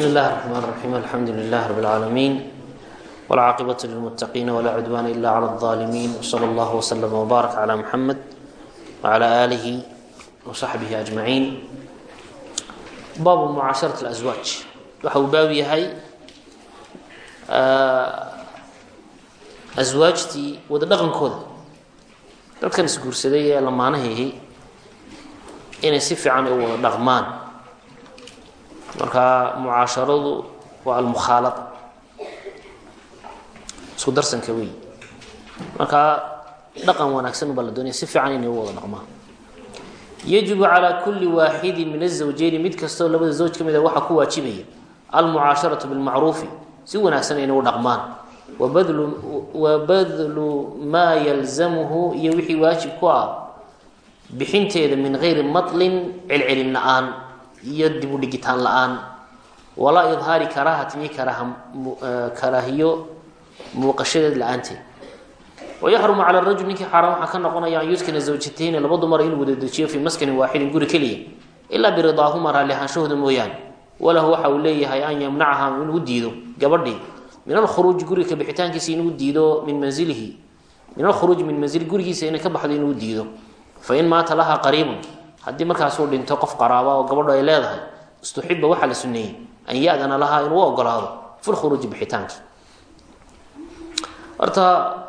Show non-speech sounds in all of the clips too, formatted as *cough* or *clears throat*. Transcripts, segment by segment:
bsmi اllahi الرحman الرaxيim alxamdu lilah rb اlcaalamiin wاlcaaqibaة lilmutaqiina wla cudwana ila clى الظalimin wslى اllah wslm wbaarak clى muxamed wclى alihi wصaxbihi ajmaciin baabu mucaasharaة اlaswaaj waxa uu baab yahay aswaajtii wada dhaqankooda dadkan isguursaday ee lamaanahihi inay si fiican u wada dhaqmaan marka mucaasharadu waa almukhaalada isku darsanka wey marka dhaqan wanaagsan baa la doonaya si fiican inay u wada dhaqmaan yajibu calaa kulli waaxidin min azawjeyni mid kastoo labada zawj ka mid a waxaa ku waajibaya almucaasharatu bilmacruufi si wanaagsan inay u dhaqmaan. Wa badlu maa yalzamuhu iyo wixii waajib ku ah bixinteeda min gayri matlin celcelin la'aan iyo dib u dhigitaan la'aan. Walaa idhaari karaahatin iyo karaahiyo muuqashadeed la'aanteed. Wayaxrumu cala rajul ninkii xaaraan waxaa ka noqonaya an yuskina zawjatayni laba dumar inuu wada dejiyo fii maskanin waaxidin guri keliya ilaa biridaahuma raalli ahaanshahooda mooyaane. Walahu waxa uu leeyahay an yamnacaha inuu diido gabadhii. Min alkhuruuji guriga bixitaankiisa inuu diido min manzilihi. Min alkhuruuji min manzili gurigiisa inay ka baxdo inuu diido. Fain maata laha qariibun haddii markaasuu dhinto qof qaraaba oo gabadho ay leedahay istuxiba waxaa la suneeyey an ya-dana lahaa inuu ogolaado fi lkhuruuji bixitaankii horta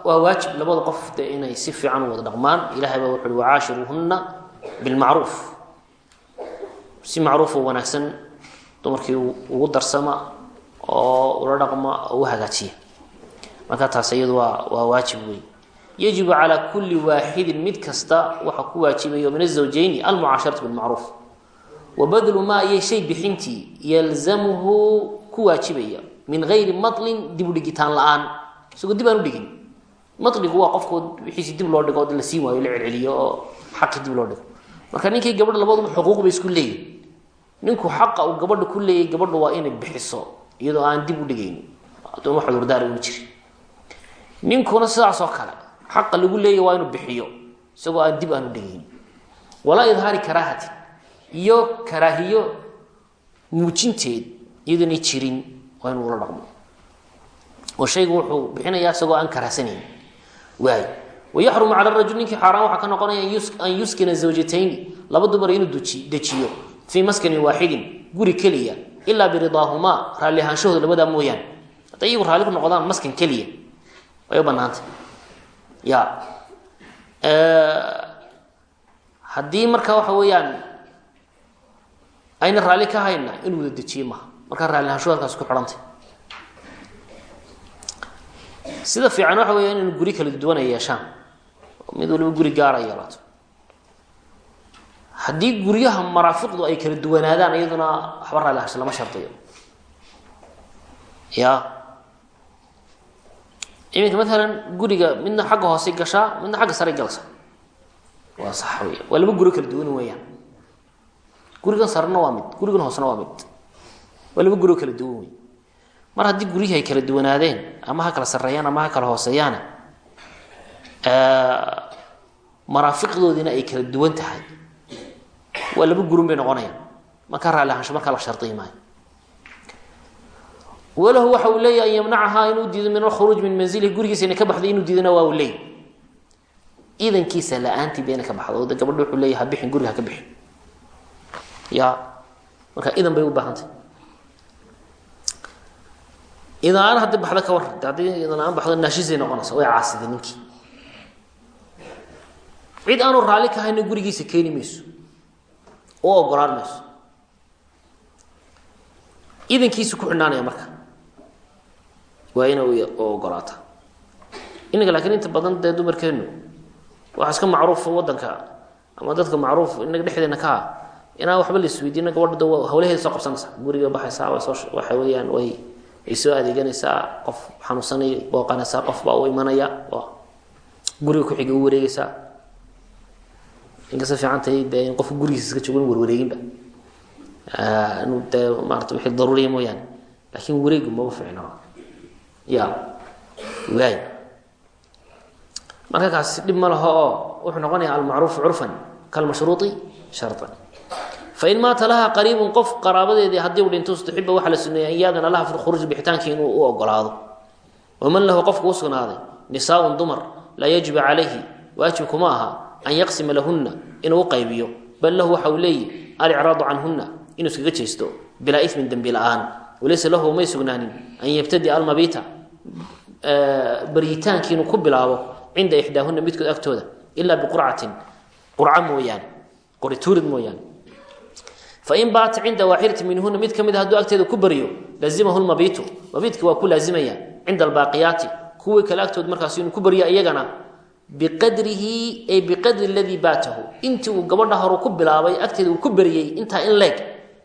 waa waajib labada qof de inay si fiican u wada dhaqmaan. Ilahay baa wuxu uhi wacaashiruuhuna bilmacruuf. Si macruuf oo wanaagsan dumarkii ugu darsama oo ula dhaqma oo u hagaajiya. Marka taas iyadu waa waa waajib wey yajibu calaa kulli waaxidin mid kasta waxaa ku waajibayo min azawjeyni almucaasharatu bilmacruuf wa badlu maa iyo shay bixintii yalzamuhu ku waajibaya. Min gayri matlin dib u dhigitaan la'aan. Isagoo dib aan u dhigin. Matligu waa qofkood wixiisi dib loo dhigo la siin waayo la celceliyo oo xaqi dib loo dhigo. Marka ninkii gabadha labaduba xuquuq bay isku leeyihiin ninku xaqa uu gabadha ku leeyahy gabadha waa inay xaqa lagu leeyahy waa inuu bixiyo isagoo aan dib aan u walaa idhaari karaahati iyo karaahiyo muujinteed iyadoonay jirin waa inuu ula dhaqmo. Oo shaygu wuxuu bixinayaa isagoo aan karaahsanayn. Waay wayaxrumu cala rajul ninkii xaaraan waxaa ka noqonaya an yuskina zawjatayni laba dumar inuu dejiyo fii maskanin waaxidin guri keliya ilaa biridaahumaa raalli labadaa mooyaane. Hadday iyagu raalli ku noqdaan maskan keliya way u banaantay ya. Haddii marka waxa weeyaan ayna raalli ka hayna inuu wada dejiye maha markaa raalli ahaanshuhu halkaas ku xidhantay. Sida fiican waxa weya inaynu guri kala duwan ay yeeshaan. Mid waliba guri gaara yeelato. Haddii guryaha maraafiqdu ay kala duwanaadaan iyaduna waxba raalli ahaansho lama shardiyo. Ya iminka maalan guriga midna xagga hoosey gashaa midna xagga saray galsa. Waa sax wey waa laba guri kala duwan weeyaan. Gurigan sarena waa mid gurigan hoosena waa mid. Waa laba guri kala duwan wey mar haddii guryihi ay kala duwanaadeen ama ha kala sarreeyaan ama ha kala hooseeyaana maraafiqdoodiina ay kala duwan tahay. Waa laba gurun bay noqonayaan. Markaa raalli ahaansho markaa la shardiyi maayo walahu waxa uu leeyahy an inuu diido min alkhuruuj min manzilihi gurigiisa inay ka baxday inuu diidona waa uu leeyay idankiisa la'aantii ba ka baxdo de gabadha wuxuu leeyahy ha bixin guriga ka bixin. Ya marka idan bay u baahantay. Idan-aan haddii baxdo ka war de haddii idan-aan baxdo naashisay noqonaysa way caasiday ninkii. Cid aanu raalli ka hayna gurigiisa keeni mayso u ogolaan mayso. Idankiisu ku xidhnaanaya marka waa ina ogolaata. Inaga laakiin inta badan dee dumarkeenu waxaa iska macruufa wadanka ama dadka macruuf inaga dhexdeena ka ah. Inaan waxba la isweydiina gabadha hawlaheeda soo qabsanaysa. Guriga baxaysaa waxa weeyaan way soo adeeganaysaa qof xanuunsanay booqanaysaa qof baa u imanaya guriga ku-xiga u wareegaysaa. Inkasta fiican tahay dee in qofka gurigiisa iska joogo in warwareeginba inuu dee maarata wixii daruuriya mooyaane. Laakiin wareegu maba waay marka kaasi dhib ma laho oo wuxuu noqonayaa almacruufu curfan kalmashruuطi sharطan fain maata laha qariibun qof qaraabadeedii haddii u dhinto istuxiba waxaa la suneeyay an laha fi lkhuruuj bixitaankii inuu u ogolaado waman lahu qofku u sugnaaday nisaaun dumar laa yajibu calayhi waajib kuma aha an yaqsima lahunna inuu u qaybiyo bal lahu waxa uu leeyihi alicraadu inuu iskaga jeesto bilaa ismin dembi la'aan walaysa lahu may sugnaanin an yabtadia almabiita baryitaankii inuu ku bilaabo cinda ixdaahunna midkood agtooda ilaa biqurcatin qurca mooyaane qorituurid mooyaane fain baata cinda waaxidati minhuna mid ka mid hadduu agteeda ku baryo lazimahu lmabiitu mabiidki waa ku laazimaya cinda albaaqiyaati kuwii kale agtood markaas inuu ku baryo iyagana biqadrihi ay biqadri ladii baatahu intii uu gabadha hore ku bilaabay agteeda uu ku baryey intaa in leeg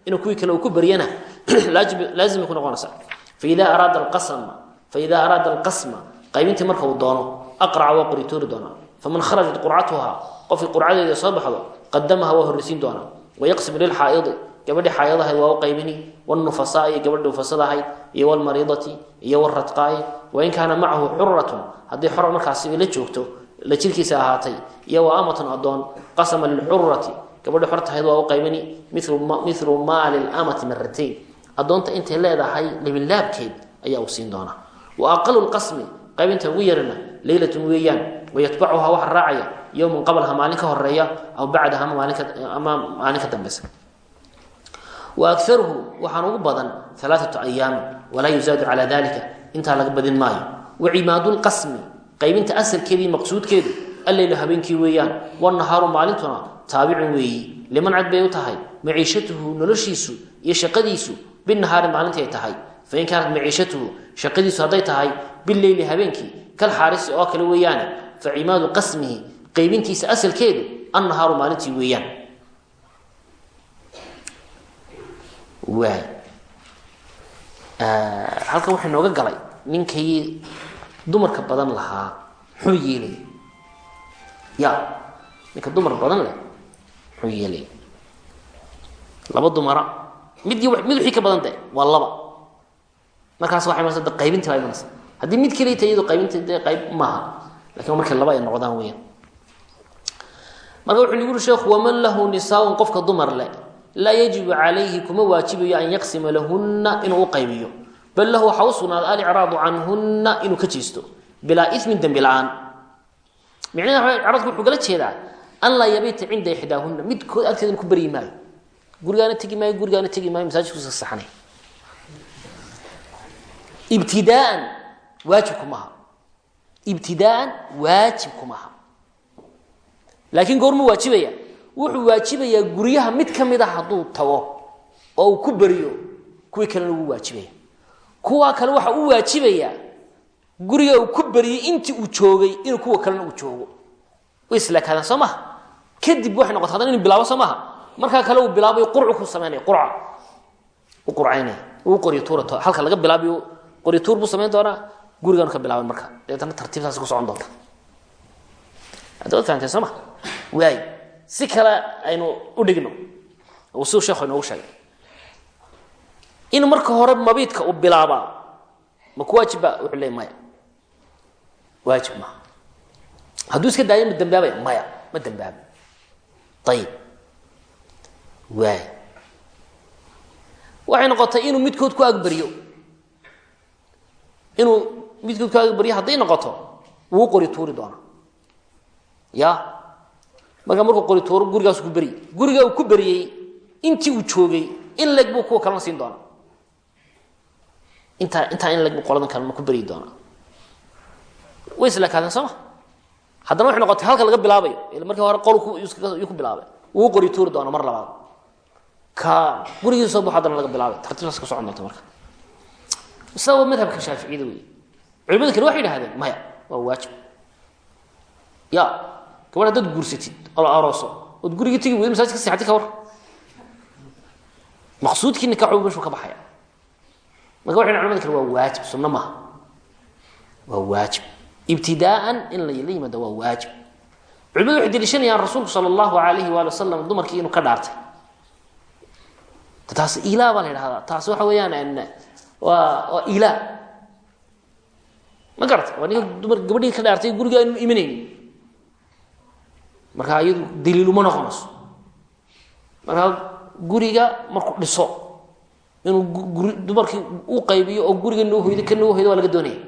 inuu kuwii kale uu ku baryana *clears throat* laazimay ku noqonaysa. Faida araada alqasma faida araada alqasma qaybintii marka uu doono aqraca waa qorituuri doonaa. Faman kharajat qurcatuha qofkii qurcadeeda soo baxdo qadamaha waa horreysiin doonaa. Wayaqsim lilxaaidi gabadhii xaayadahayd waa u qaybini wnufasaa iyo gabadhii ufasada ahayd iyo wlmariidati iyo wradqaai wain kaana macahu xuratun haddii xor markaasi la joogto la jirkiisa ahaatay iyo wa amatun adoon qasama lilxurati gabadhii xortahayd waa u qaybini milu adoonta intay leedahay libilaabkeed ayaa uu siin doonaa. Wa aqalu lqasmi qaybinta ugu yarina leylatun weeyaan wayatbacuha waxa raacaya yowman qablaha maalin ka horreeya aw bacdaha ama maalin ka dambeysa wa akaruhu waxaan ugu badan alaaatu ayaamin walaa yuzaadu calaa dalika intaa laga badin maayo. Wa cimaadu lqasmi qaybinta asalkeedii maqsuudkeedu alleylu habeenkii weeyaan wanahaaru maalintuna taabicun weeyi. Liman cad bay u tahay? Maciishatuhu noloshiisu iyo shaqadiisu binahaari maalintii ay tahay fain kaanat maciishatuhu shaqadiisu hadday tahay bileyli habeenkii kal oo kale weeyaane fa cimaadu qasmihi qaybintiisa asalkeedu annahaaru maalintii weeyaan halkan waxay nooga galay ninkii dumarka badan lahaa muxuu yeelay ya ninka dumar badan leh muxuu yeelay laba dumara mid mid wixii ka badan de waa laba. Markaas waxay de qaybintii baa imanaysa haddii mid keliya tahay iyado qaybintii dee qayb maaha laakiin markay laba ay noqdaan weyaan marka wuxuu nagu uri sheekhu waman lahu nisaaun qofka dumar leh laa yajibu calayhi kuma waajibayo an yaqsima lahunna inuu u qaybiyo. Bal lahu waxaa u sugnaaday alicraadu canhunna inuu ka jeesto bilaa ismin dembi la'aan. Micnaha icraadku wuxuu kala jeedaa an laa yabiita cinda ixdaahunna. Midkood agteeda ku baryi maayo gurigaana tegi maayo gurigaana tegi maayo masaajidkuusa saxnay ibtidaaan waajibku maaha. Ibtidaaan waajibku maaha. Laakiin goormuu waajibaya. Wuxuu waajibayaa guryaha mid ka mid a hadduu tago oo uu ku beriyo kuwii kalena wuu waajibaya. Kuwaa kale waxa u waajibayaa guriga uu ku beriyey intii uu joogay inuu kuwa kalena uu joogo. Way islaakaadaan soo maha kadib waxay noqota haddana inu bilaabo soo maha markaa kale uu bilaabay qurcu ku samaynaya qurca. U qurcaynaya uu qoryo tuura halka laga bilaabayo qoryo tuur buu samayn doonaa gurigaanu ka bilaaban marka. Dabeetana tartiibtaas ku socon doonta. Hadda waad fahamteen soo ma? Waay si kale aynu u dhigno. Uu siu sheekhu inoogu sheegay. In marka hore mabiidka uu bilaabaa ma ku waajibba wuxuu leey maya? Waajib maaha hadduu iska daayo ma dambaabaya? Maya ma dambaaba ayib waay waxay noqotay inuu midkood ku agbaryo inuu midkood ku agbaryo hadday noqoto wuu qori tuuri doonaa ya markaa markuu qori tuuro gurigaasu ku beryey guriga uu ku beryey intii uu joogay in leg buu kuwa kalena siin doonaa intaa intaa in leg buu qoladan kalena ku beryi doonaa way islaakaadeen soo ma? Haddana waxay noqotay halka laga bilaabayo ila markii hore qolku ku bilaabay. Wuu qori tuuri doona mar labaad ka gurigii soo baxo laga bilaabay. Tartiibtaas ka socon doonta marka. Isla waa madhabka shaaficiyada wey culimada kale waxay yidhahdeen maya waa waajib. Ya gabadh haddaad guursatid oo la arooso ood gurigii tegi weydo masaajid ka seexatid ka war. Maqsuudkii nikaaxu meshuu ka baxaya. Marka waxay culimada kale waa waajib sunno maaha waa waajib. Ibtidaaan in la yimaado waa waajib. Culimadu waxay deliishanayaan rasuulku sala allahu alayhi waali wasalam dumarkii inuu ka dhaartay taas ilaa baa la yidhahdaa. Taas waxa weeyaan waa waa ilaa. Ma garata waa ninka dumar gabadhii ka dhaartay guriga aynu imanaynin. Marka iyadu daliil uma noqonayso marka guriga markuu dhiso inuu dumarkii u qaybiyo oo guriga noo hoydo ka noo hoydo waa laga doonaya.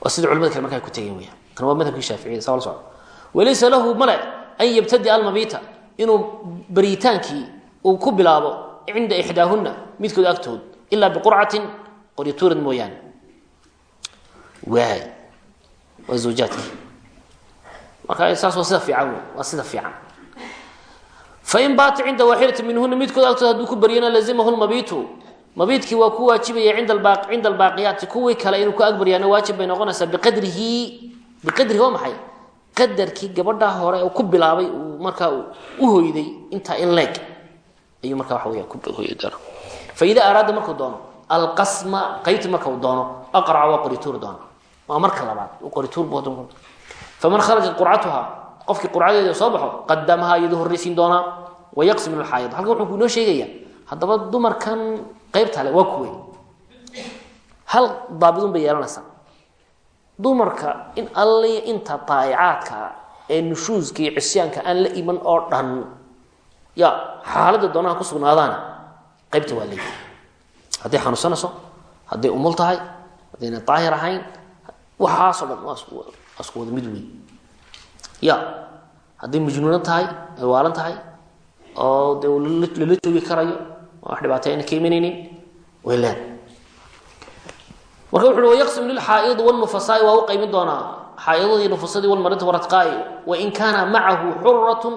Waa sida culamada kale marka ay ku tegeen weyaan kan waa madhabkii shaaficiyada saa la socdo walaysa lahu male an yabtadi almabita inuu baritaankii uu ku bilaabo cinda ixdaahuna midkood agtood ilaa biqurcatin qoryatuurad mooyaane. Waay. Waa zawjaadkii marka saas waa sida fiican wey waa sida fiican. Fain baata cinda waaxidati minhuna midkood agtood hadduu ku baryana lazimahu lmabitu mabiidkii waa ku waajibaya cinda albaaqiyaati kuwii kale inuu ku agbaryaana waajib bay noqonaysaa biqadrihi. Biqadrihi waa maxay qadarkii gabadhaa hore ku bilaabay markaa u hoyday intaa in leeg. Ayuu markaa waxa weya ku hoyi doona faida araada markuu doono alqasma qaybti marka doono aqraca waa qorituur doona waa marka labaad qorituur faman kharaja qurcatuha qofkii qurcadeeda soo baxo qadamaha iyadoo horreysiin doonaa wayaqsim lxaayid halkan wuxuu ku inoo sheegaya haddaba dumarkan qaybta le waa kuwe hal daabidun bay yeelanaysaa dumarka in alliya inta daa'icaadka ee nushuuska iyo cisyaanka aan la iman oo dhan ya xaaladda doonaha ku sugnaadaan qaybta waa leeyihi hadday xanuunsanayso hadday umul tahay haddayna daahir ahayn waxaasoo dhan waa isku wada mid wey ya hadday majnuuno tahay ay waalan tahay oo de lala joogi karayo wax dhibaatay ayna ka imanaynin way marka wuxu uhi wayaqsim lilxaa'idi wاlnufasaai waa u qaymin doonaa. Xaaidadii nufasadii walmarinta waradqaai wain kaana macahu xuratun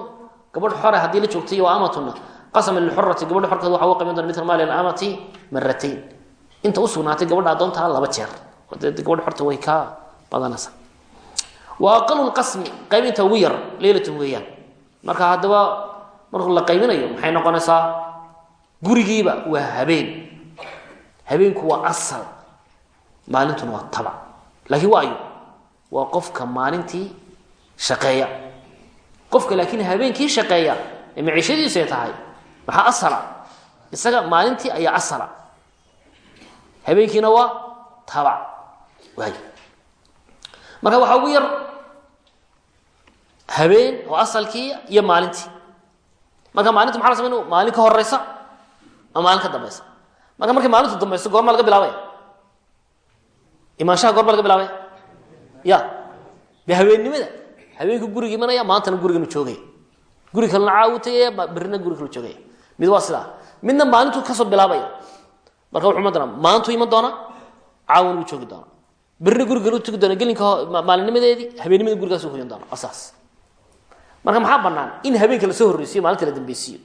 gabadh xore haddii la joogtay wa amatuna. Qasama lilxurati gabadha xorkeed waxa u qaymin doona mil maali amati maratayn inta u sugnaatay gabadha adoontaa laba jeer. Gabadha xorta way ka badanaysa wa aqalu lqasmi qaybinta ugu yar leylatun weeyaan. Marka haddaba markuu la qaybinayo maxay noqonaysaa? Gurigiiba waa habeen. Habeenku waa asal maalintuna waa tabac laakiin waa ayo waa qofka maalintii shaqeeya. Qofka laakiin habeenkii shaqeeya ee maciishadiisu ay tahay maxaa asala? Isaga maalintii ayaa asala. Habeenkiina waa tabac waay marka waxaa ugu yar habeen oo asalkii iyo maalintii. Marka maalinta maxa la sameyna maalin ka horeysa ama maalin ka dambaysa? Marka markay maalintu dambayso goorma laga bilaabaya imaanshaha goorma laga bilaabaya ya de habeennimada guriga imanaya maantana guriganu joogaya guri kalena caawu tegaya berrina guri joogaya mid waa sidaa. Midna maalintuu ka soo marka wuxuu iman doonaa iman doona caawana wuu joogi doona berrina guri kalu tegi doona gelinka maalinimadeedii habeennimada gurigaasu hoyan doona asaas. Marka maxaa banaan in habeenka la soo horreysiyo maalinta la dambeysiiyo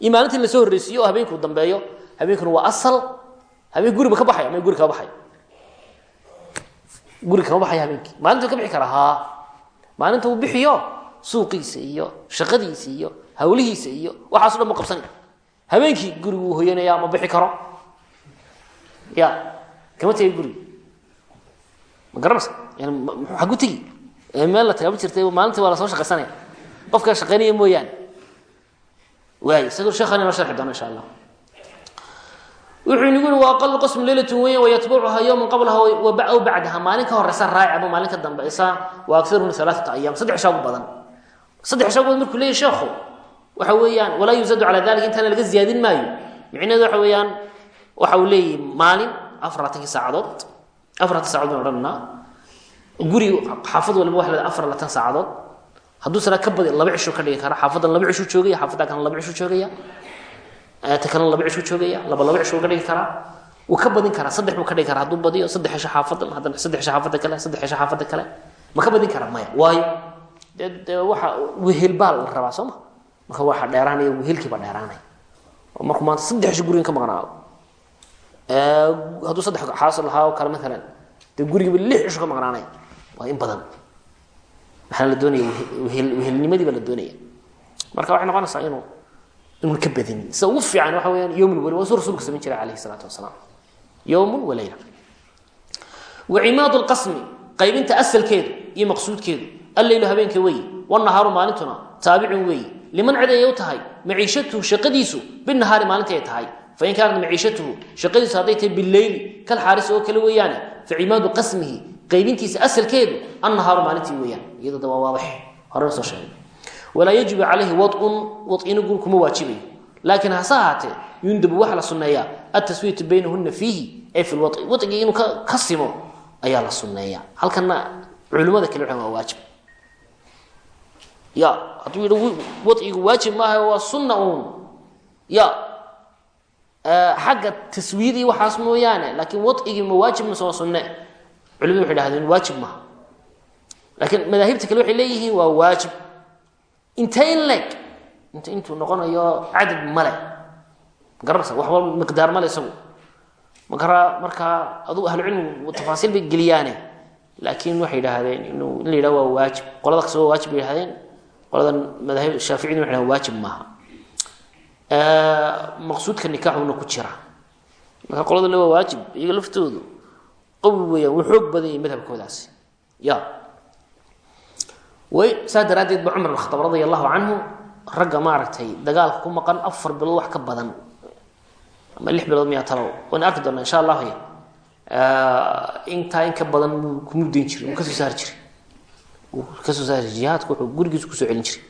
in maalinta in la soo horreysiiyo oo dambeeyo habeenkuna waa asal. Habeen guriba ka baxaya ama guri kama baxayo guri kama baxaya habeenkii. Maalinta ka bixi karaa haa maalinta uu bixiyo suuqiisa iyo shaqadiisa iyo hawlihiisa iyo waxaaso dhan bu qabsanaya habeenkii guriguu hoyanaya ma bixi karo. Ya kama tegay gurigi ma garanaysa xagu tegi. Meel la tagama jirtay maalintii waa la soo shaqaysanaya. Qofkaa shaqaynaya mooyaane. Waay isagoo sheekhan inoo sharxi doona insha allah wuxuu inagu yihi waa aqalu qasmu leylatun weyan wayatbucuhaa yowman qablaha aw bacdaha. Maalin ka horeysa raaci ama maalin ka dambeysa wa akaruhuna alaaata ayaam saddex ishaa ugu badan. Saddex ishaa ugu badan markuu leeyahy sheekhu waxa weeyaan walaa yuzadu calaa dalika intaana laga ziyaadin maayo. Micnaheedu waxa weeyaan waxa uu leeyahy maalin afar laatankii saacadood afar laatan sacadod ban odhananaa guri xaafad waliba waxa leedahay afar laatan saacadood. Hadduu sana ka badi laba cishuu ka dhigi kara xaafadan laba cishuu joogaya xaafadda kalena laba cishuu joogaya ta kalena laba cishuu joogaya laba laba cishuu ka dhigi karaa wuu ka badin karaa saddex buu ka dhigi karaa hadduu badiyo saddex cisho xaafadan haddana saddex cisho xaafadda kale saddex cisho xaafadda kale ma ka badin karaa maya waayo. Waxa wehel baa la rabaa soo ma? Marka waxa dheeraanaya wehelkiiba dheeraanaya oo maanta saddex cisho gurigan ka maqnaado hadduu saddex xaasil lahaa oo kale maalan dee gurigiiba lix cisho ka maqnaanaya waa in badan. Maxaa la doonaya? Wehelnimadii baa la doonaya. Marka waxay noqonaysaa inuu inuun ka badinin. Sida ugu fiican waxa weyaan yowmun wali waa suu rasulka samayn jiray alayhi salaatu wasalaam yowmun walayla wacimaadu lqasmi qaybinta asalkeedu iyo maqsuudkeedu alleylu habeenka weeye wanahaaru maalintuna taabicun weeye liman cid ayay u tahay maciishatuhu shaqadiisu binahaari maalinta ay tahay. Fain kaanat maciishatuhu shaqadiisu hadday tahay bileyli kal xaaris oo kale weeyaane facimaadu qasmihi qaybintiisa asalkeedu annahaaru maalintii weeyaan. Iyadoo da waa waadax horena soo sheegay walaa yajibu calayhi wadun wadina guur kuma waajibayo laakiin hase ahaatee yundabu waxaa la sunneeyaa. Ataswiyatu baynahuna fiihi ay fi lwai waigii inuu ka simo ayaa la sunneeya halkana culimada kale waa waajib. Ya hadduu yidhi wadcigu waajib maaha waa sunna uun. Ya xagga taswiyadii waxaas mooyaane laakiin wadcigii ma waajib mase waa sunne. Culimadu waxay dhahdeen waajib maaha. Laakiin madaahibta kale waxay leeyihiin waa waajib intee in leeg inta intuu noqonayo cadad male magaranaysa waxba miqdaar male isagu. Makara markaa aduu ahlucilmigu tafaasiil bay geliyaane. Laakiin waxay idhaahdeen inuu in la yidhah waa waajib. Qolada kasta waa waajib bay yihahdeen qoladan madaahib shaaficiyaduna waxay dhahdeen waajib maaha. Maqsuudka nikaaxuna ku jira. Marka qolada le waa waajib iyaga laftoodu qawi weeyaan wuu xoog badan yahay madhabkoodaasi. Ya way saas daraaddeed ba cumar khataab radia allahu canhu ragga maaragtay dagaalka ku maqan afar bilood wax ka badan. Ama lix bilood miyaa talow. Waan arki doonaa insha allahu intaa in ka badan muu kumudayn jiray wuu ka soo saari jiray. Wuu ka soo saari jiray jihaadka wuxuu gurigiisu ku soo celin jiray.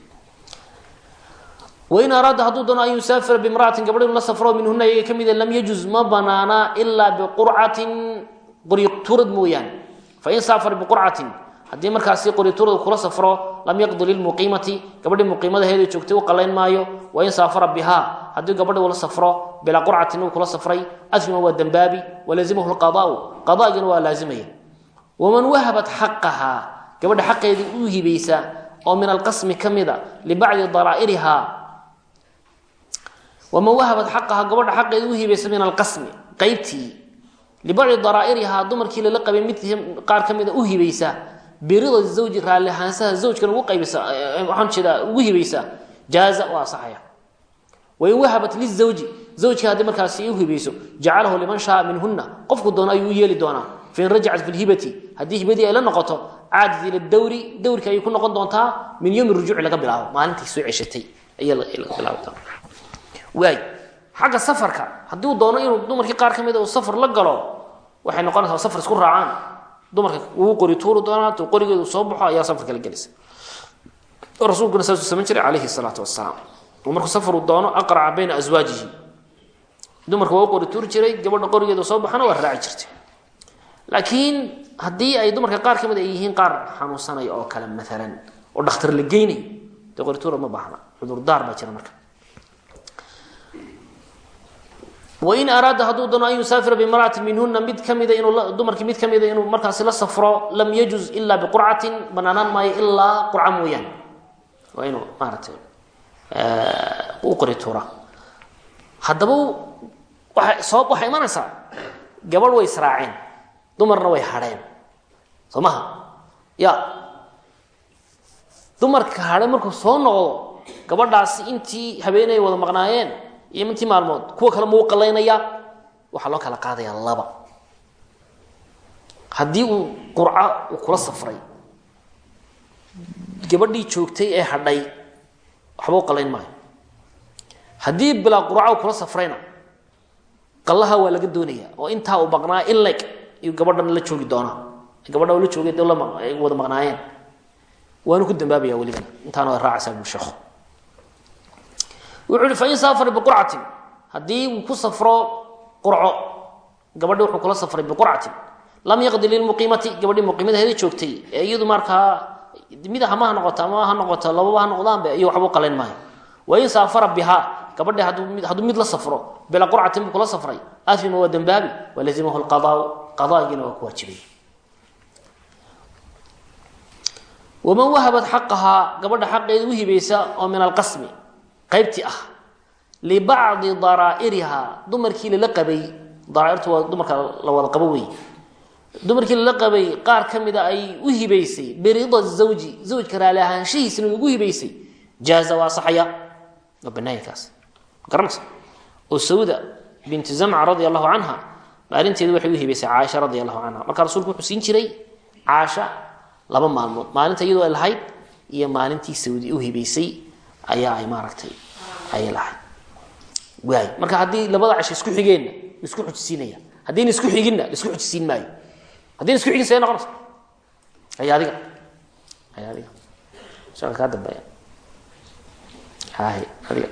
Wain araada hadduu doono an yusaafira bimra'atin gabadh la safro minhuna iyaga ka mida lam yajuz ma banaana ilaa biqurcatin qoriturad mooyaane. Fain saafara biqurcatin haddii markaasi qoriturada kula safro lam yaqdi lilmuqiimati gabadhii muqiimadaheeda joogtay u qalayn maayo wain saafara bihaa. Haddii gabadhi ula safro bilaa qurcatin uu kula safray asma waa dembaabi walazimahu lqadaau. Qadaagina waa laazimaya waman wahabat xaqahaa gabadha xaqeedii u hibaysa oo min alqasmi ka mida libacdi daraa'irihaa. Waman wahabat xaqahaa gabadha xaqeedii u hibaysa min alqasmi qaybtii libacdi daraa'irihaa dumarkii lala qabay mid qaar ka mida u hibaysa birida zawji raalli ahaanshaha zawjkan ugu qaybisa waxaan jeedaa ugu hibaysa jaaza waa asaxaya wain wahabat lizawji zawjka haddii markaasi u hibayso jacalahu liman shaa minhuna qofku doono ayuu u yeeli doonaa. Fain rajacat fi lhibati haddii hibadii ay la noqoto caadat ila dawri dawrka ayay ku noqon doontaa min yowmi rujuuci laga bilaabo maalintii soo ceshatay ayaa laga bilaabi doona waay xagga safarka haddii uu doono inuu dumarkii qaar ka mida uu safar la galo waxay noqonaysaa safar isku raacaan dumarka uu qori tuuri doonaa tu qorigeedu soo baxo ayaa safarka la gelaysa rasuulkuna saasuu samayn jiray calayhi salaatu wasalaam markuu safaruu doono aqraca bayna aswaajihi dumarka waa u qori tuuri jiray gabadha qorigeedu soo baxana waa raaci jirtay. Laakiin haddii ay dumarka qaar ka mid ay yihiin qaar xanuunsanaya oo kale maalan oo dhakhtar la geynayo dee qorituura ma baahna cudurdaar baa jira marka wain araada hadduu doono an yusaafira bimra'atin minhuna mid kamida inuu dumarkii mid kamida inuu markaasi la safro lam yajuz ilaa biqurcatin banaanaan maayo ilaa qurca mooyaane waa inuu maaratay u qori tuura. Haddaba waa sabab waxay imanaysaa gabadh way israaceen dumarna way hadheen soo maha ya. Dumarka hadhay markuu soo noqdo wada maqnaayeen iyo intii maalmood kuwa kale mau qalaynayaa waxaa loo kala qaadayaa laba. Haddii uu qurca uu kula safray gabadhii joogtay ee hadhay waxba qalayn maayo. Haddii bilaa qurca uu kula safrayna qallaha waa laga doonaya oo intaa uu maqnaa in leg iyo gabadhan la joogi doonaa. Gabadha la joogay de ay wada maqnaayeen. Waanu ku dambaabaya welibana intaana raacaysaa sheekhu wuxuu ihi fain saafara biqurcatin haddii uu ku safro qurco gabadhi wuxuu kula safray biqurcatin lam yaqdi lilmuqiimati gabadhii muqiimadaheeda joogtay ee iyadu markaa mid hama ha noqoto ama ha noqoto lababa ha noqdaanbe iyo waxba u qalayn maayo. Wain saafara bihaa gabadhi hadduu mid la safro bilaa qurcatin kula safray. Afima waa dembaabi walazimahu lqadaau qadaagiina waa ku waajibay waman wahabat xaqahaa gabadha xaqeeda u hibaysa oo min alqasmi qaybtii ah libacdi daraa'irihaa dumarkii lala qabay daraairtu waa dumarka la wada qabo wey dumarkii lala qabay qaar ka ay u hibaysay birida zawji zawjka raali ahaanshihiisna ugu hibaysay. Jaaza waa saxaya. Waa banaayinkaas garanaysa oo sawda binti zamca radia waxay u hibaysay caaisha radia allahu marka rasuulku wuxuu siin jiray caasha laba maalmood maalinta ay lahayd iyo maalintii sawdi u hibaysay ayaa ay maaragtay ayay lahayd waay marka haddii labada casho isku xigeenna la isku xujisiinaya haddiina isku xiginna la isku xujisiin maayo. Haddina isku xigin see noqonaysa ay adiga ay adiga. Shaqa kaa dambeeya? Hay adiga.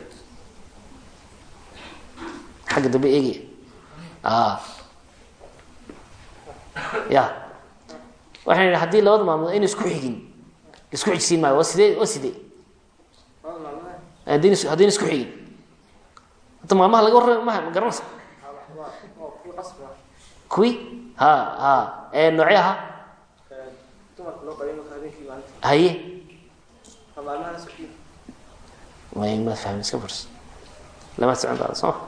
Xagga dambe eegaya. Ya waxaan idhi haddii labada maalmood ayna isku xigin isku xigsiin maayo waa sidee waa sidee haddayna isku xigin. Hadda maalmaha laga warrama ma ma garanaysa? Kuwi? Ha ha. Ee noocee ahaa haye ma fahmi iska furs lama socon baada soo ma?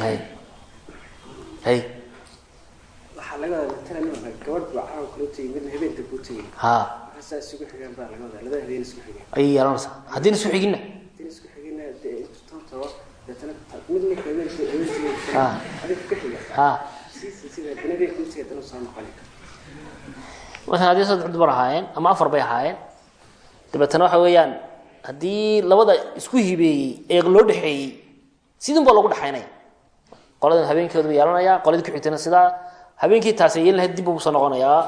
Hay hay ha ayay yeelanaysaa haddayna isku haddii xigina dee intootaba deetana mid marka habeen habeen tegay adiga ka xiga. Ha siisa sida dana habeen kula tegay dana soo noqoni maala haddii saddex dumar ahaayeen ama afar bay ahaayeen dabeetana waxa weeyaan haddii labada isku hibeeyey ee loo dhexeeyey sidin baa loogu dhexaynaya. Qoladan habeenkeedu yeelanaya qoladii ku xigtana sidaa. Habeenkii taasay yeelin lahayd dib buu ku soo noqonayaa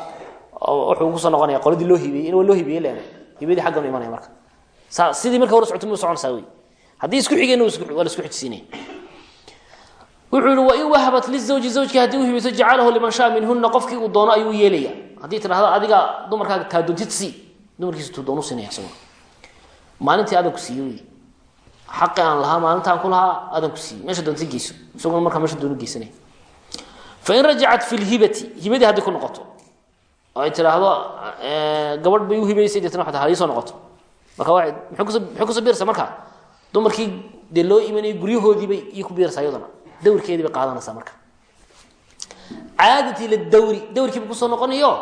wuxuu ku soo noqonaya qoladii loo hibeeyey in waa loo hibeeyey leena hibadii xaggan u imanaya marka. Sidii marka hore socotay mu soconaysaa wey haddii isku xigeen waa la isku xijsiinaya wuxuu yihi wain wahabat lizawji zawjkii haddii u hibayso jacalahu liman shaa minhuna qofkii uu doono ayuu yeelaya haddii tidhahdo adiga dumarkaaga taa doontid dumarkiisa tuu doonu siinaya isaguna maalintii adan ku siiye wey xaqi aan lahaa maalintaan ku lahaa adan ku siiye meesha doontid geyso. Isaguna markaa meesha doonu geysanaya fain rajacat fi lhibati hibadii haddii ku noqoto oo ay tidhaahdo gabadh bay u hibaysay deetna waxay tahay soo noqoto. Marka waa maxay ku soo biiraysaa marka? Dumarkii dee loo imanayay guryahoodiibay iyo ku biiraysaa iyaduna dawrkeedii bay qaadanaysaa marka. Caadati ila dawri dawrkiiba ku soo noqonayo?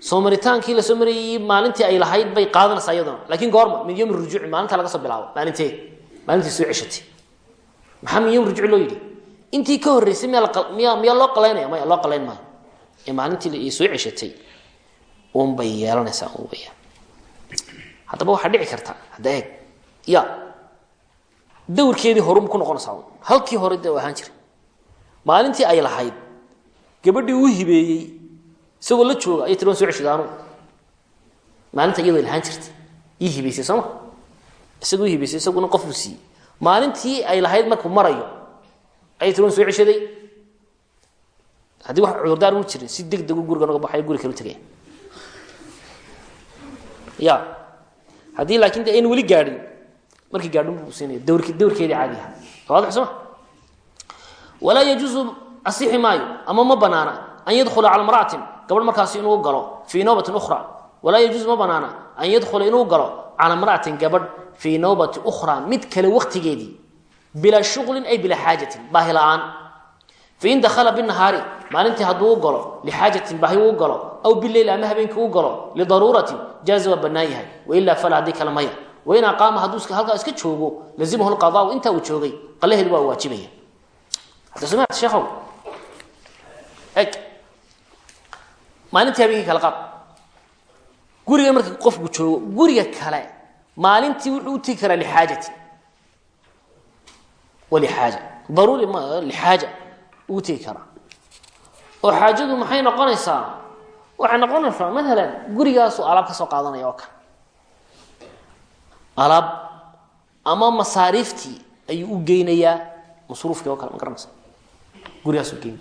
Soo maritaankii la soo maalintii ay lahayd bay qaadanaysaa iyaduna laakiin goorma min yowmi rujuuci maalintaa laga soo bilaabo maalintee maalintii soo ceshatay maxaa min loo yidhi? Intii ka horreysay la miyaa miyaa loo qalaynaya? Maya loo qalayn maayo ee maalintii soo ceshatay unbay yeelanaysaa un weyaan haddaba waxaa dhici karta hadda eeg ya dawrkeedii horun ku noqonaysaa halkii hore de ahaan jiray. Maalintii ay lahayd gabadhii uu hibeeyey isagoo la jooga ayay tiri waan anu maalinta iyadoo lahaan jirtay ii hibaysay sooma isagoo hibaysay isaguna qofuu siiyey. Maalintii ay lahayd markuu marayo ayay tiri soo ceshaday haddii wax cudurdaar u jirin si deg degu guriga noga baxayo guri kala tegaya ya haddii laakin de aynu weli gaadhin markii gaadhin buu siinaya dawrk dawrkeedii caadi aha waadix soma walaa yajuusu asixi maayo ama ma banaana an yadkhula cala mra'atin gabadh markaasi inuu galo fii nawbatin ukhra. Walaa yajuusu ma banaana an yadkhula inuu galo cala mra'atin gabadh fii nawbati ukhra mid kale waktigeedii bilaa shuqlin ay bilaa xaajatin baahi fain dakhala binahaari maalintii hadduu u galo lixaajatin baahi uu galo aw bileyl ama habeenkii u galo lidaruuratin jaaza waa bannaan yahay wailaa fala haddii kale maya wain aqaama hadduu halkaa iska joogo lazimahu lqadaau intaa uu joogay qalaheedi waa waajibaya sheekhow eg maalintii habeenkii kala qaad joogo guriga kale maalintii wuxuu u tegi karaa lixaajatin walixaaja daruuri ma lixaaja uu tegi karaa. Oo xaajadu maxay noqonaysaa? Waxay noqonaysaa maalan gurigaasuu alaab ka soo qaadanaya oo kale. Alaab ama masaariiftii ayuu u geynayaa masruufkii oo kale ma garanaysa gurigaasuu geyn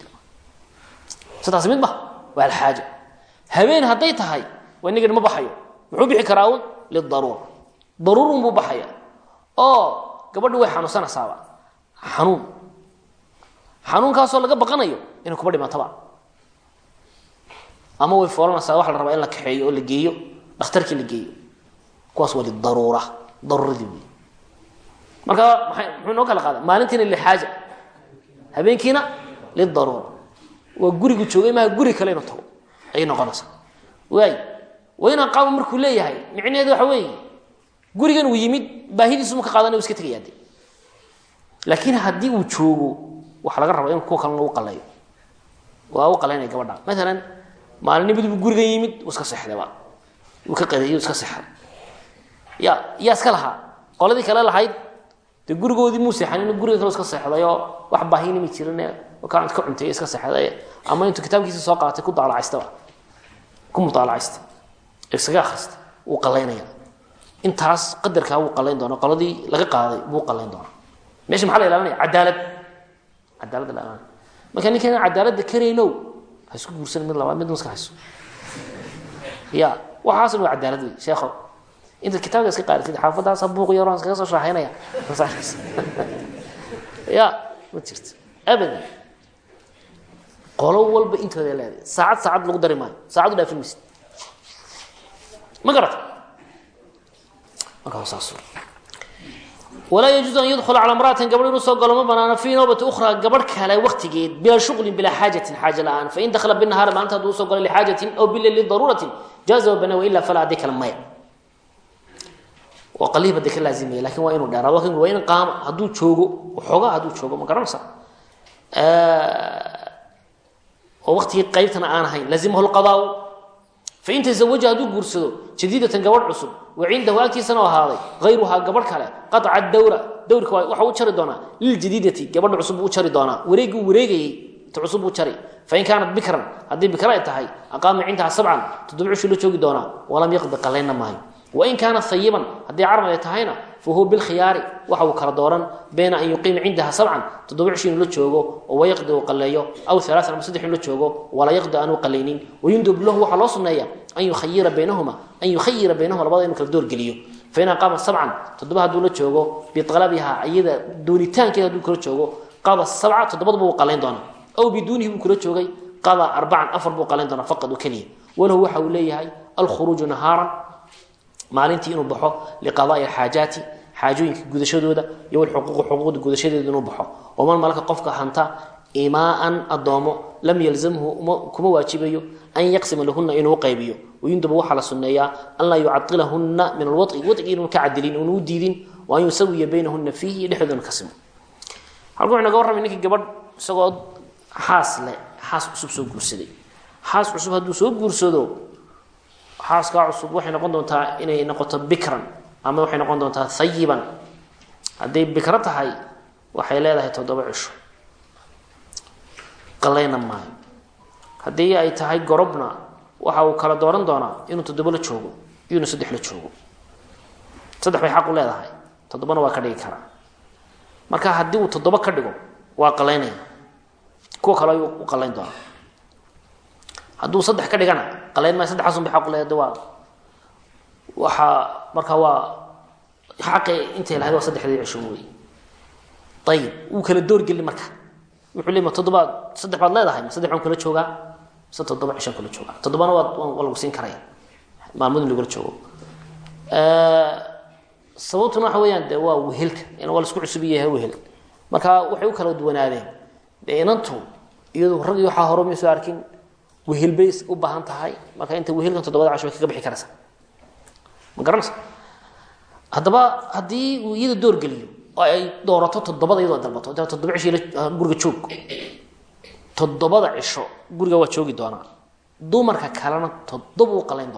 sidaas mid ma waa alxaaja habeen hadday tahay waa nigan ma baxayo. Muxuu bixi karaa un? Lidaruura daruurun buu baxaya oo gabadhi way xanuunsanaysaaba. Xanuun xanuunkaasoo laga baqanayo inay kuba dhimataba ama way foolanaysaa waxa la rabaa in la kaxeeyo oo la geeyo dhakhtarkii la geeyo. Kuwaas waa lidaruura daruuradii wey marka maay muxuu noo kala qaada maalintiina lixaaja habeenkiina lidaruura. Waa gurigu joogay maha guri kale inu tago. Ayay noqonaysaa. Waay waynaan qaabo markuu leeyahay micnaheedu waxa weeye gurigan uu yimid baahidiisuma ka qaadanay u iska tegayaa de laakiin haddii uu joogo waxaa laga rabaa in kuwa kalena u u qalaynaya gabadha. Maalan maalinimadiibu gurigan yimid iska seexdayba uu ka qadeeyo iska seexday ya yaa iska lahaa. Qoladii kale lahayd dee gurigoodii muu seexan in guriga kale iska seexdayoo wax baahinimi jirin ka cuntay iska seexday. Ama intuu kitaabkiisa soo qaatay ku daalacaystaba ku mutaalacaysta iskaga akrista wuu qalaynaya. Intaas qadarkaa wuu qalayn doona qoladii laga qaaday buu qalayn doonaa meesha maxaa la ilaalinaya? Cadaalad cadaaladda la ilaalinaya marka ninkan cadaaladda karaynow ha isku guursan mid labaad mid maska hayso. Ya waxaasan waa cadaalad wey sheekho. Intaad kitaabka iska qaadatid xaafadaas buuq yaroon iskaga soo shaahaynaya *laughs* ya ma jirto. Abadan qolo walba intooda leedahay. Saacad saacad lagu dari maayo. Saacad u dhaafin maysid ma garata markaa saas walaa yajuuzu an yadkhula calaa imra'atin gabadh inuu soo galo ma banaano fii nowbati ukhraa kale waktigeed bilaa shuqlin bilaa xaajatin xaaja la'aan fain dakhala binahaari maalinta hadduu u soo galo lixaajatin aw bila lidaruuratin jaaza wabana wailaa falaa haddii kale maya waa qaliib hadda ka laazimaya laakiin waa inuu dheeraado laakiin waa in qaama hadduu joogo xoogaa hadduu joogo ma garanaysa oo waktigii qaybtana aan ahayn lazimahu lqadaau fain tazawaja hadduu guursado jadiidatan gabadh cusub wa cindahu agtiisana ahaaday. Hayruhaa gabadh kale. Qaطca dawra. Dawrka waxa u jari doonaa. Liljadiidati gabadha cusub u jari doonaa. Wareegii wareegayey. Ta cusub buu jari. Fain kaanat bikran. Haddii bikra ay tahay aqaama cindaha sabcan toddoba cishuu la joogi doonaa. Walam yaqdi qalayna maayo fa huwa bilkhiyaari waxa uu kala dooran bayna an yuqiima cindaha sabcan toddoba cish la joogo oo wayaqdi qaleeyo aw alaaan ama saddex la joogo walaa yaqdi aanu qalaynin wayundub lahu waxaa loo sunneeya an yukhayira baynahuma an yukhayira baynahuma labada inuu kala doorgeliyo fain aqaama sabcan toddoba hadduu la joogo bialabiha iyada doonitaankeeda hadduu kala joogo qada sabca toddobadaba uu qalayn doonaa aw biduunihi buu kula joogay qada arbacan afar buu qalayn doonaa faqad oo walahu waxa uu leeyahay alkhuruuju nahaaran maalintii inuu baxo liqadaai xaajaati xaajooyinka gudashadooda iyo wlxuquuqi xuquuqda gudashadeeda inuu baxo. Waman malaka qofka hanta imaaan adoomo lam yalzamhu kuma waajibayo an yaqsima lahuna inuu qaybiyo. Wayundabu waxaa la sunneeyaa an laa yucadilahuna min alwaci wacigi inuun ka cadilin unu diidin wa an yusawiya baynahuna fiihi dhexdoodana ka simo. Halku wuxu naga warramay ninkii gabadh isagoo xaas leh xaas cusub soo guursaday. Xaas cusub hadduu soo guursado xaaskaa cusub waxay noqon doontaa inay noqoto bikran ama waxay noqon doontaa hayiban hadday bikro tahay waxay leedahay toddoba cisho qalayna maayo haddii ay tahay gorobna waxa uu kala dooran doonaa inuu toddoba la joogo iyonu saddex la joogo. Saddex bay xaq u leedahay toddobana waa ka dhigi karaa. Marka haddii uu toddoba ka dhigo waa qalaynaya. Kuwa kale ayuu u qalayn doonaa. Hadduu saddex ka dhigana qalayn maayo saddexaasun bay xaq u leedahay waa waxaa marka waa xaqi intay lahayd waa saddexdii cisho wey ayib wuu kala doorgeli marka. Wuxuu le ma toddobaad saddex baad leedahay ma saddex baan kula joogaa? Mise toddoba cishaan kula joogaa. Toddobana waa waa lagu siin karaya maalmood in lagula joogo. Sababtuna waxa weeyaan de waa wehelka. Waa la isku cusub yahay wehel marka waxay u kala duwanaadeen de inantu iyadu raggii waxaa hore may soo arkin wehel bay u baahan tahay marka inta wehelkan toddobada iyada doorgeliyo oo ay doorato toddobada iyadoo dalbato cisho guriga waa joogi doonaa. Dumarka kalena toddoba u qalayn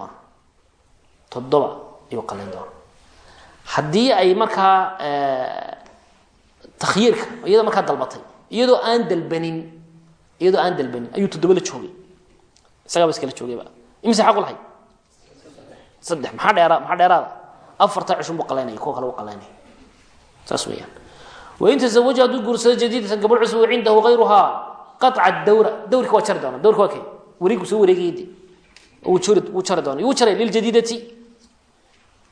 ay markaa takhyiirka iyada markaa dalbatay aan dalbanin iyadoo aan dalbanin ayuu toddoba la joogay isagaaba iskala joogayba imise xaq u lahay? Saddex maxaa dheera maxaa dheeraada afarta cishun buu qalaynaya kuwa kale u qalaynaya. Saas weeyaan. Wain tazawaja hadduu guursado jadiidatan gabadh cusub cindahu hayruhaa qaطca dawra dawrka waa jari doona dawrka waa kay wareegu soo wareegayde wuu jari wuu jari doona yuu jaray liljadiidati.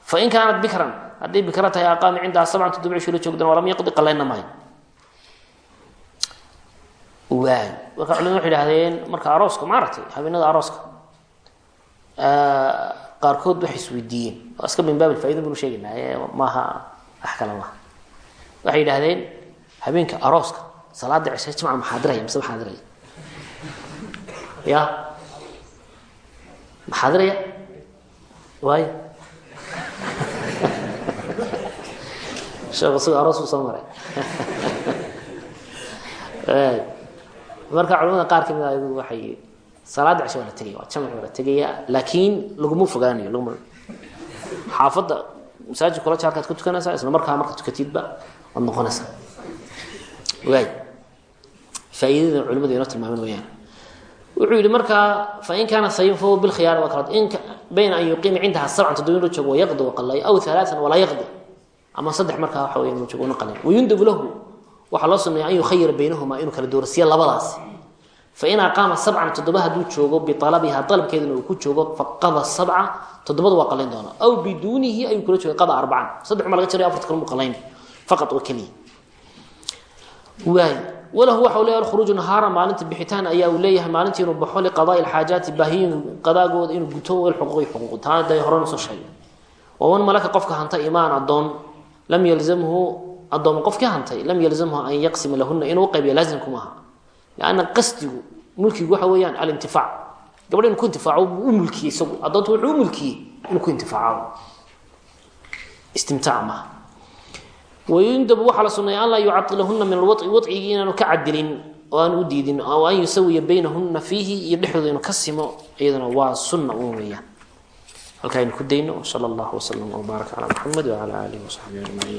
Fain kaanat bikran hadday bikra tahay aqaami cindaha sabcan toddoba cishuu la joogdan walam yaqdi qalayna maayo waay marka culimadu waxay idhahdeen marka arooska maaragtay habeenada arooska qaarkood waxay isweydiiyeen. Waa iska min baab alfaida banu sheegaynaa maaha wax kale maaha. Waxay yidhahdeen habeenka arooska salaada cishe jimca maxaadiraya mise maxaadiraya ya? Maxaadiraya waayo? *laughs* Sheekh isaga aroos buu maray *laughs* marka culamada qaar ka mid a iyadu waxay salaada cishe waa la tegaya waa jamci waa la tegaya laakiin laguma fogaanayo laguma xaafadda masaajid kula jaarkaad ku tukanaysaa isla markaa marka tukatidba waad noqonaysaa. Waay faa'iidada culimadu inoo tilmaamin weyaan wuxuu yidhi markaa fain kaana sayin fahuwa bilkhiyaar kala in bayna an yuqiima cindaha sabcan toddoba inuu joogo wayaqdi waqalayo aw alaaan walaa yaqdi ama saddex markaa waxa weya inuu joogo una qalin wayundabu lahu waxaa loo suneeya an yukhayira baynahumaa inuu kala doorasiyo labadaasi fain aqaama sabcan toddoba hadduu joogo bialabiha dalabkeeduna uu ku joogo faqada sabca toddobada waa qalayn doona. Aw biduunihi ayuu kula jooga qada arbacan saddex ma laga jaray? Afarta kale mu qalayn. Faqad oo keliya. Waay walahu waxa uu leeyahay alkhuruuju nahaaran maalinta bixitaan ayaa uu leeyahay maalintii inuu baxo liqadaai alxaajaati baahiyin qadaagooda inuu guto walxuquuqi xuquuq taana dee horena soo sheegay waman malaka qofka hanta imaan addoon lam yalzamhu addooma qofkii hantay lam yalzamhu an yaqsima lahuna inuu uqaybiya laazimku maaha lanna qasdigu mulkigu waxa weeyaan alintifaac. Gabadha inu ku intifaaco u mulkiyey isagu. U mulkiyey inuu ku intifaaco istimtaac maaha wayundabu waxaa la suneeya an laa yucailahuna min alwaci wacigii inaanu ka cadilin oo aan u diidin oo an yusawiya baynahuna fiihi iyo dhexdooda inuu ka simo iyaduna waa sunna un weeyaan. Halkaa aynu